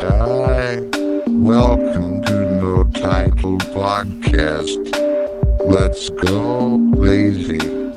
Hi. Welcome to No Title Podcast. Let's go, lazy.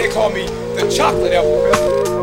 they call me the chocolate elf.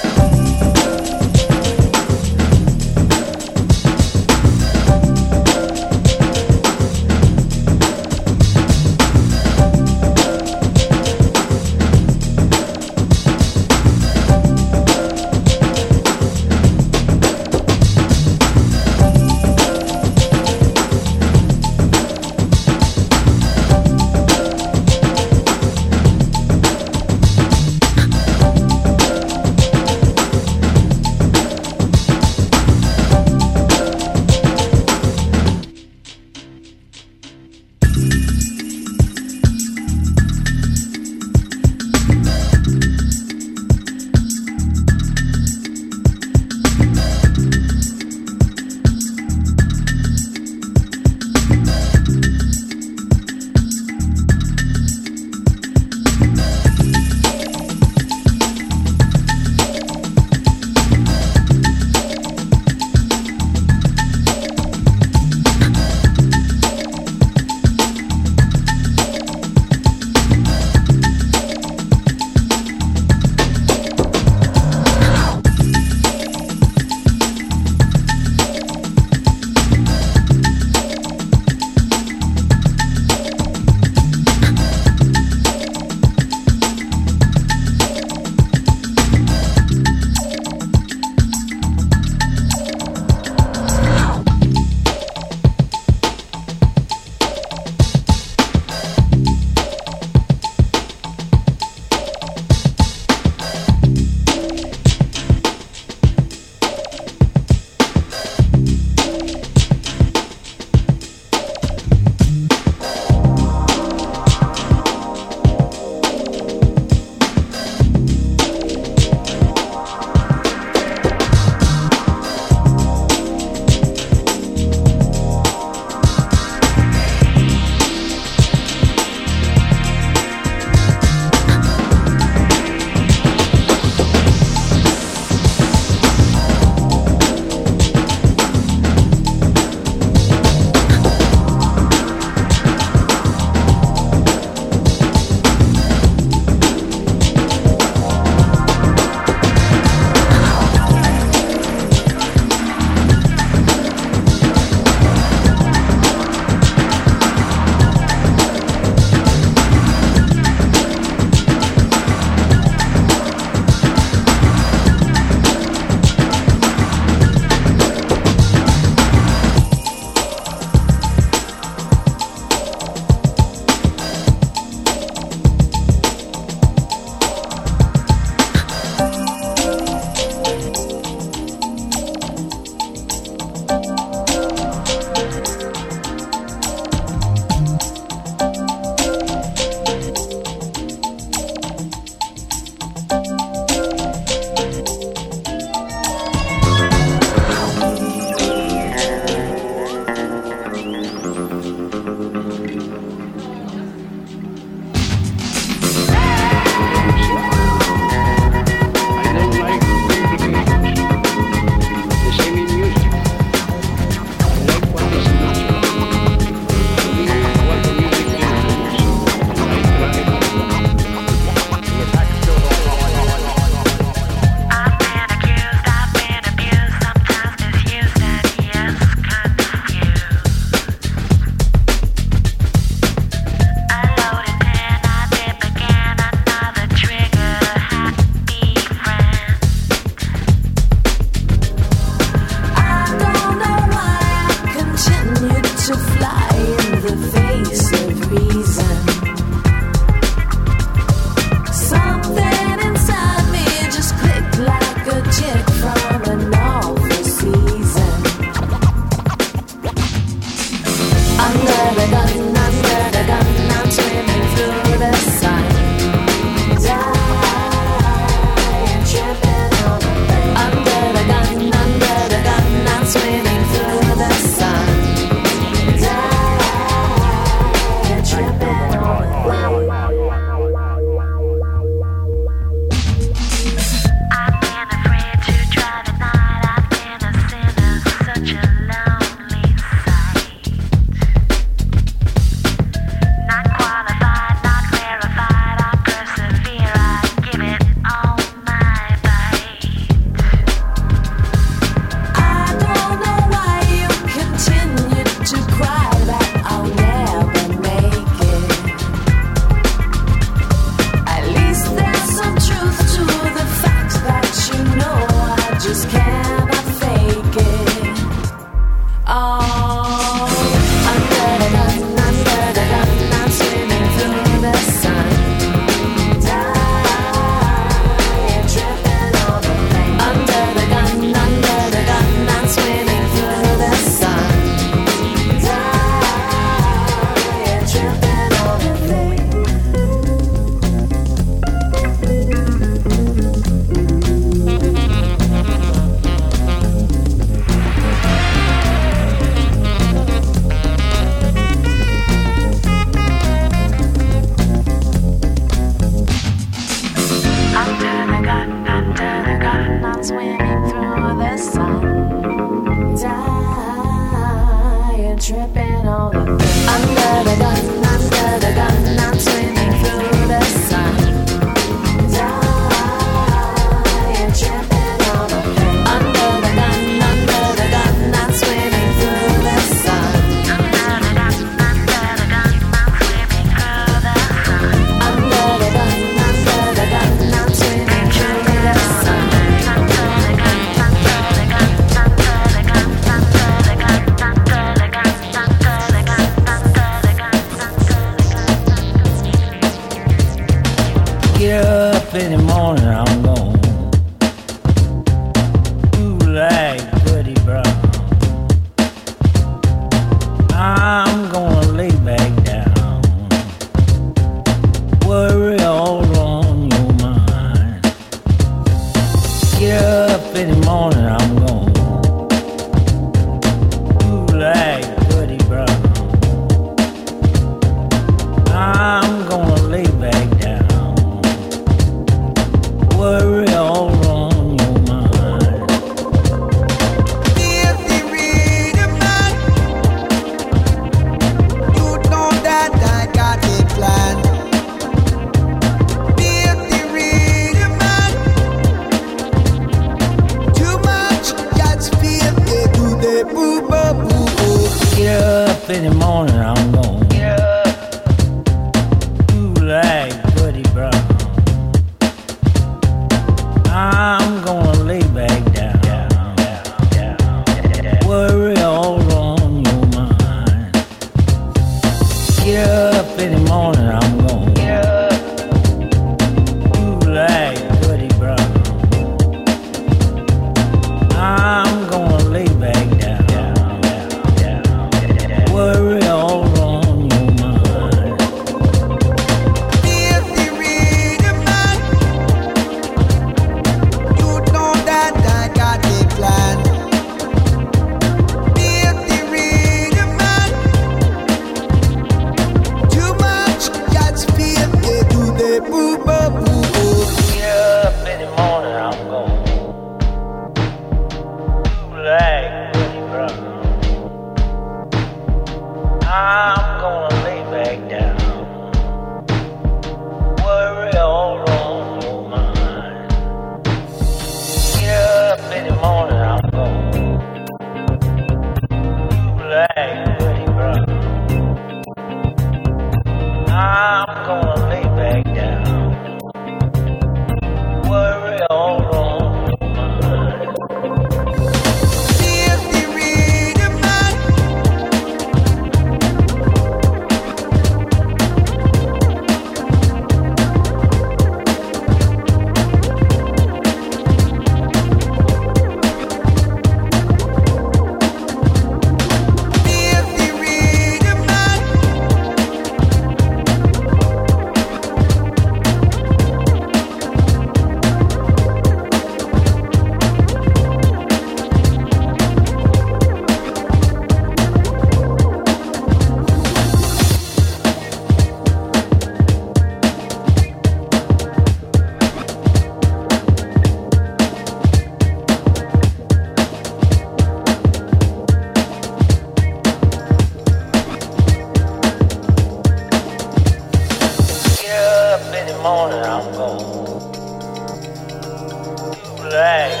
leg.